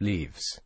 leaves.